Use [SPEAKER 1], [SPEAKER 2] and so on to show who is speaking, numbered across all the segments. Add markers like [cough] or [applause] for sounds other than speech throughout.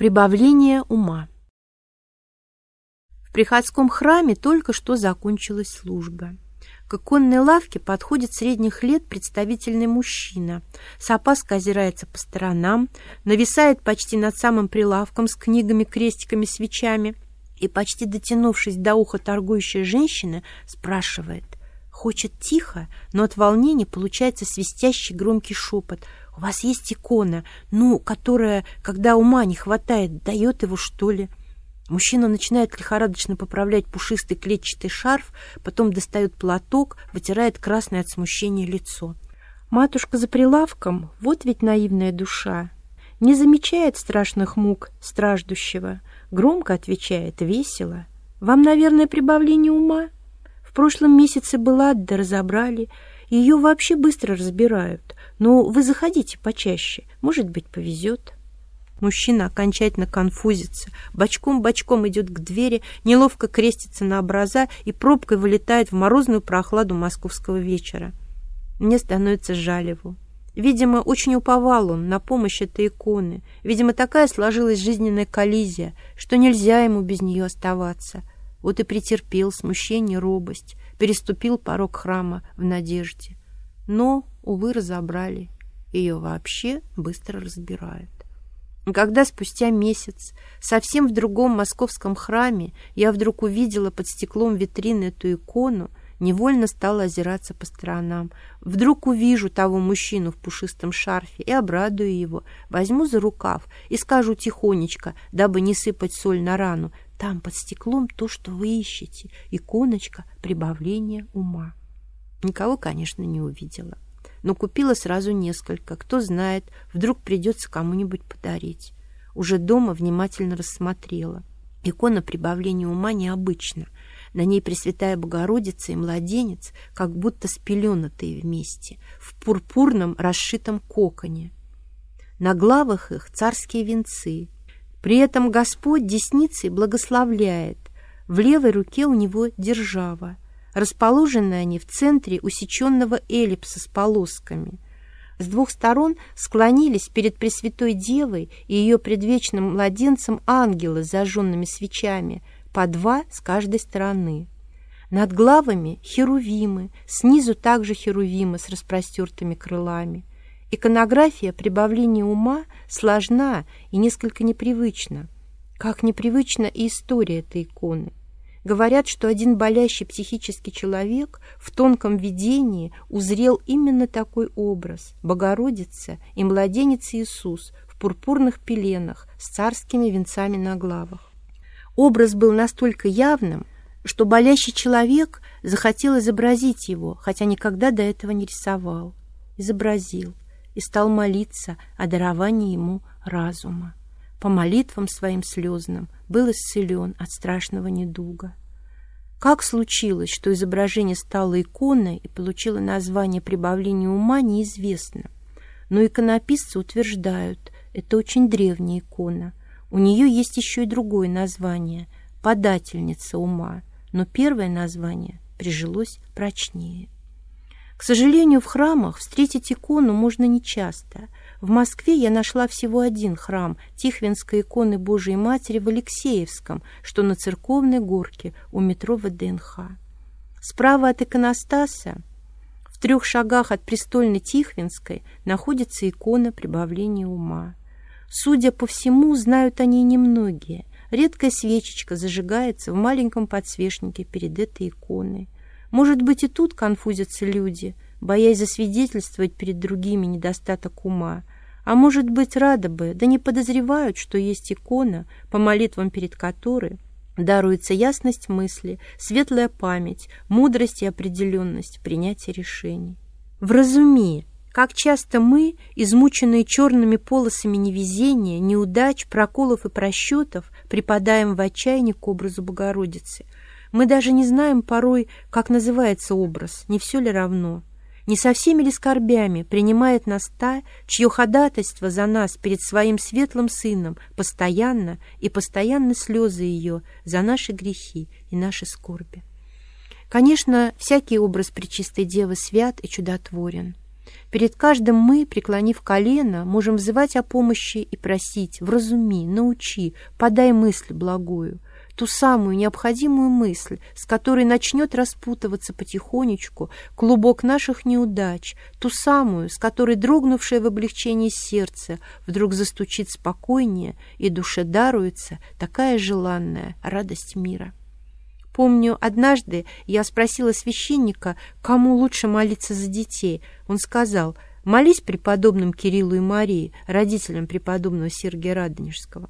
[SPEAKER 1] Прибавление ума. В приходском храме только что закончилась служба. К иконной лавке подходит средних лет представительный мужчина. С опаской озирается по сторонам, нависает почти над самым прилавком с книгами, крестиками, свечами и, почти дотянувшись до уха торгующей женщины, спрашивает. Хочет тихо, но от волнения получается свистящий громкий шепот – у вас есть икона, ну, которая, когда ума не хватает, дает его, что ли? Мужчина начинает лихорадочно поправлять пушистый клетчатый шарф, потом достает платок, вытирает красное от смущения лицо. Матушка за прилавком, вот ведь наивная душа, не замечает страшных мук страждущего, громко отвечает, весело. Вам, наверное, прибавление ума? В прошлом месяце была, да разобрали, ее вообще быстро разбирают. Ну, вы заходите почаще, может быть, повезет. Мужчина окончательно конфузится, бочком-бочком идет к двери, неловко крестится на образа и пробкой вылетает в морозную прохладу московского вечера. Мне становится жаль его. Видимо, очень уповал он на помощь этой иконы. Видимо, такая сложилась жизненная коллизия, что нельзя ему без нее оставаться. Вот и претерпел смущение, робость, переступил порог храма в надежде. Но увы, разобрали. Ее вообще быстро разбирают. Когда спустя месяц, совсем в другом московском храме, я вдруг увидела под стеклом витрины эту икону, невольно стала озираться по сторонам. Вдруг увижу того мужчину в пушистом шарфе и обрадую его, возьму за рукав и скажу тихонечко, дабы не сыпать соль на рану, там под стеклом то, что вы ищете, иконочка прибавления ума. Никого, конечно, не увидела но купила сразу несколько. Кто знает, вдруг придется кому-нибудь подарить. Уже дома внимательно рассмотрела. Икона прибавления ума необычна. На ней Пресвятая Богородица и младенец, как будто спеленатые вместе, в пурпурном расшитом коконе. На главах их царские венцы. При этом Господь десницей благословляет. В левой руке у него держава. Расположены они в центре усеченного эллипса с полосками. С двух сторон склонились перед Пресвятой Девой и ее предвечным младенцем ангелы с зажженными свечами, по два с каждой стороны. Над главами херувимы, снизу также херувимы с распростертыми крылами. Иконография прибавления ума сложна и несколько непривычна. Как непривычна и история этой иконы. Говорят, что один болящий психический человек в тонком видении узрел именно такой образ – Богородица и младенец Иисус в пурпурных пеленах с царскими венцами на главах. Образ был настолько явным, что болящий человек захотел изобразить его, хотя никогда до этого не рисовал. Изобразил и стал молиться о даровании ему разума по молитвам своим слезным был исцелен от страшного недуга. Как случилось, что изображение стало иконой и получило название прибавления ума, неизвестно. Но иконописцы утверждают, это очень древняя икона. У нее есть еще и другое название – «подательница ума», но первое название прижилось прочнее. К сожалению, в храмах встретить икону можно нечасто – в Москве я нашла всего один храм Тихвинской иконы Божией Матери в Алексеевском, что на церковной горке у метро ВДНХ. Справа от иконостаса, в трех шагах от престольной Тихвинской, находится икона прибавления ума. Судя по всему, знают они немногие. Редкая свечечка зажигается в маленьком подсвечнике перед этой иконой. Может быть, и тут конфузятся люди, боясь засвидетельствовать перед другими недостаток ума, а может быть, рады бы, да не подозревают, что есть икона, по молитвам перед которой даруется ясность мысли, светлая память, мудрость и определенность принятия решений. Вразуми, как часто мы, измученные черными полосами невезения, неудач, проколов и просчетов, припадаем в отчаянии к образу Богородицы. Мы даже не знаем порой, как называется образ, не все ли равно. Не со всеми ли скорбями принимает нас та, чье ходатайство за нас перед своим светлым сыном постоянно и постоянно слезы ее за наши грехи и наши скорби? Конечно, всякий образ Пречистой Девы свят и чудотворен. Перед каждым мы, преклонив колено, можем взывать о помощи и просить «вразуми, научи, подай мысль благую» ту самую необходимую мысль, с которой начнет распутываться потихонечку клубок наших неудач, ту самую, с которой дрогнувшее в облегчении сердце вдруг застучит спокойнее, и душе даруется такая желанная радость мира. Помню, однажды я спросила священника, кому лучше молиться за детей. Он сказал, молись преподобным Кириллу и Марии, родителям преподобного Сергия Радонежского.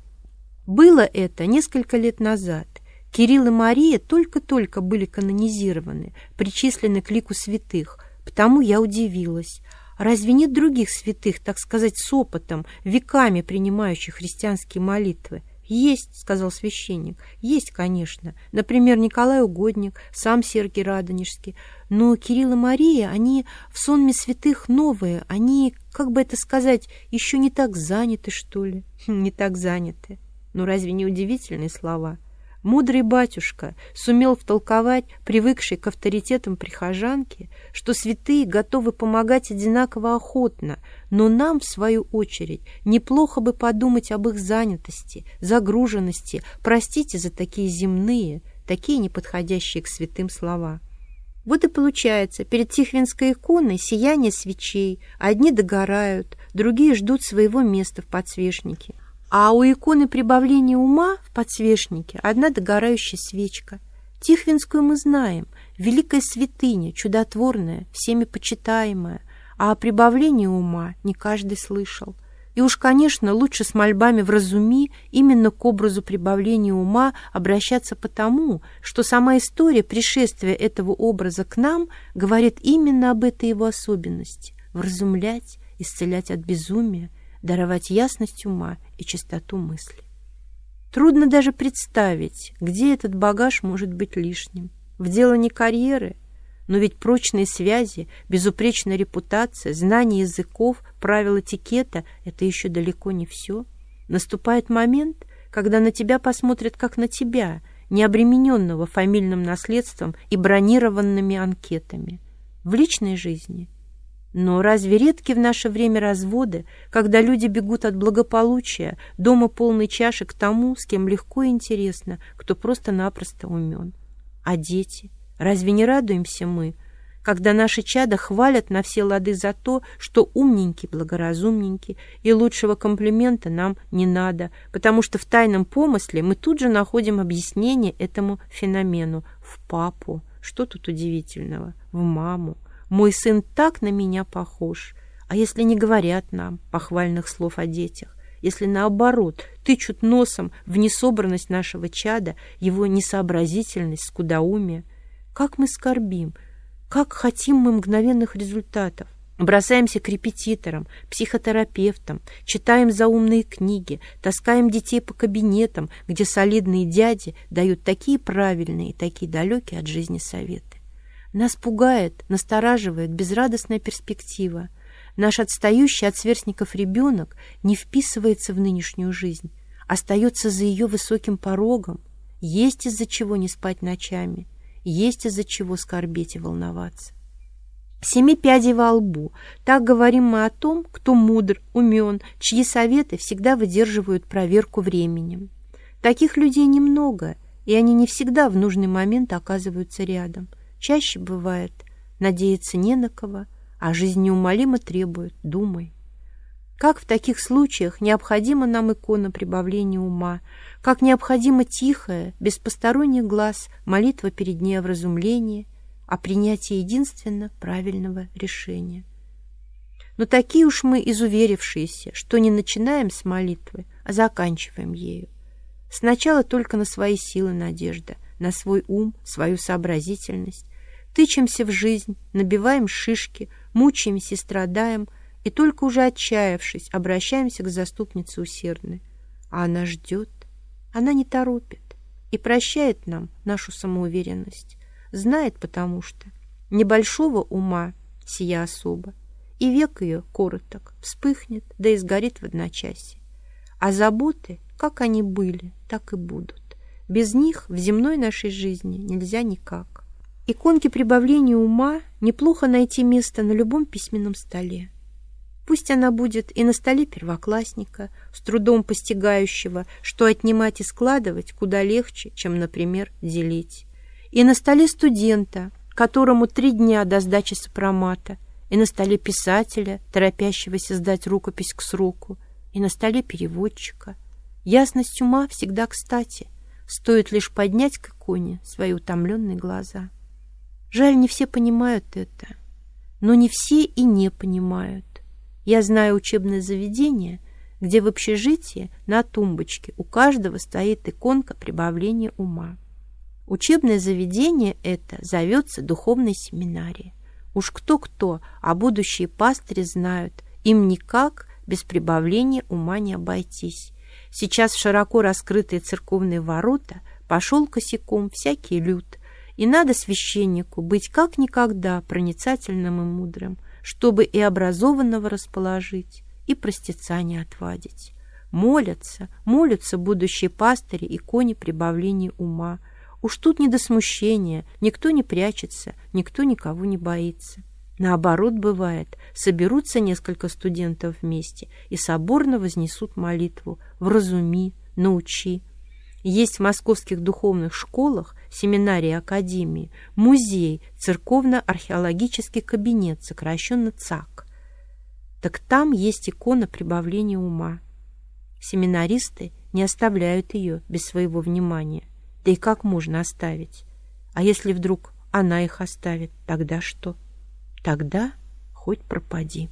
[SPEAKER 1] Было это несколько лет назад. Кирилл и Мария только-только были канонизированы, причислены к лику святых, потому я удивилась. Разве нет других святых, так сказать, с опытом, веками принимающих христианские молитвы? «Есть», — сказал священник, — «есть, конечно. Например, Николай Угодник, сам Сергий Радонежский. Но Кирилл и Мария, они в сонме святых новые, они, как бы это сказать, еще не так заняты, что ли?» [laughs] «Не так заняты». Ну разве не удивительные слова? Мудрый батюшка сумел втолковать привыкшей к авторитетам прихожанке, что святые готовы помогать одинаково охотно, но нам, в свою очередь, неплохо бы подумать об их занятости, загруженности, простите за такие земные, такие неподходящие к святым слова. Вот и получается, перед Тихвинской иконой сияние свечей, одни догорают, другие ждут своего места в подсвечнике. А у иконы прибавления ума в подсвечнике одна догорающая свечка. Тихвинскую мы знаем, великая святыня, чудотворная, всеми почитаемая, а о прибавлении ума не каждый слышал. И уж, конечно, лучше с мольбами вразуми именно к образу прибавления ума обращаться потому, что сама история пришествия этого образа к нам говорит именно об этой его особенности – вразумлять, исцелять от безумия, даровать ясность ума и чистоту мысли. Трудно даже представить, где этот багаж может быть лишним. В дело не карьеры, но ведь прочные связи, безупречная репутация, знание языков, правила этикета — это еще далеко не все. Наступает момент, когда на тебя посмотрят как на тебя, не обремененного фамильным наследством и бронированными анкетами. В личной жизни — но разве редки в наше время разводы, когда люди бегут от благополучия, дома полной чаши к тому, с кем легко и интересно, кто просто-напросто умен? А дети? Разве не радуемся мы, когда наши чада хвалят на все лады за то, что умненький, благоразумненький, и лучшего комплимента нам не надо, потому что в тайном помысле мы тут же находим объяснение этому феномену в папу. Что тут удивительного? В маму. Мой сын так на меня похож. А если не говорят нам похвальных слов о детях? Если наоборот тычут носом в несобранность нашего чада, его несообразительность, скудоумие? Как мы скорбим, как хотим мы мгновенных результатов. Бросаемся к репетиторам, психотерапевтам, читаем заумные книги, таскаем детей по кабинетам, где солидные дяди дают такие правильные такие далекие от жизни советы. Нас пугает, настораживает безрадостная перспектива. Наш отстающий от сверстников ребенок не вписывается в нынешнюю жизнь, остается за ее высоким порогом. Есть из-за чего не спать ночами, есть из-за чего скорбеть и волноваться. Семи пядей во лбу. Так говорим мы о том, кто мудр, умен, чьи советы всегда выдерживают проверку временем. Таких людей немного, и они не всегда в нужный момент оказываются рядом – Чаще бывает, надеяться не на кого, а жизнь неумолимо требует, думай. Как в таких случаях необходима нам икона прибавления ума, как необходима тихая, без посторонних глаз, молитва перед ней о вразумлении, о принятии единственно правильного решения. Но такие уж мы изуверившиеся, что не начинаем с молитвы, а заканчиваем ею. Сначала только на свои силы надежда, на свой ум, свою сообразительность, Тычемся в жизнь, набиваем шишки, мучаемся и страдаем, и только уже отчаявшись, обращаемся к заступнице усердной. А она ждет, она не торопит и прощает нам нашу самоуверенность. Знает потому что небольшого ума сия особа, и век ее короток, вспыхнет, да и сгорит в одночасье. А заботы, как они были, так и будут. Без них в земной нашей жизни нельзя никак. Иконке прибавления ума неплохо найти место на любом письменном столе. Пусть она будет и на столе первоклассника, с трудом постигающего, что отнимать и складывать куда легче, чем, например, делить. И на столе студента, которому три дня до сдачи сопромата, и на столе писателя, торопящегося сдать рукопись к сроку, и на столе переводчика. Ясность ума всегда кстати, стоит лишь поднять к иконе свои утомленные глаза. Жаль, не все понимают это, но не все и не понимают. Я знаю учебное заведение, где в общежитии на тумбочке у каждого стоит иконка прибавления ума. Учебное заведение это зовется духовной семинарией. Уж кто-кто, а будущие пастыри знают, им никак без прибавления ума не обойтись. Сейчас в широко раскрытые церковные ворота пошел косяком всякий люд, и надо священнику быть как никогда проницательным и мудрым – чтобы и образованного расположить, и простеца не отвадить. Молятся, молятся будущие пастыри и кони прибавления ума. Уж тут не до смущения, никто не прячется, никто никого не боится. Наоборот бывает, соберутся несколько студентов вместе и соборно вознесут молитву «Вразуми, научи». Есть в московских духовных школах семинарии Академии, музей, церковно-археологический кабинет, сокращенно ЦАК. Так там есть икона прибавления ума. Семинаристы не оставляют ее без своего внимания. Да и как можно оставить? А если вдруг она их оставит, тогда что? Тогда хоть пропади.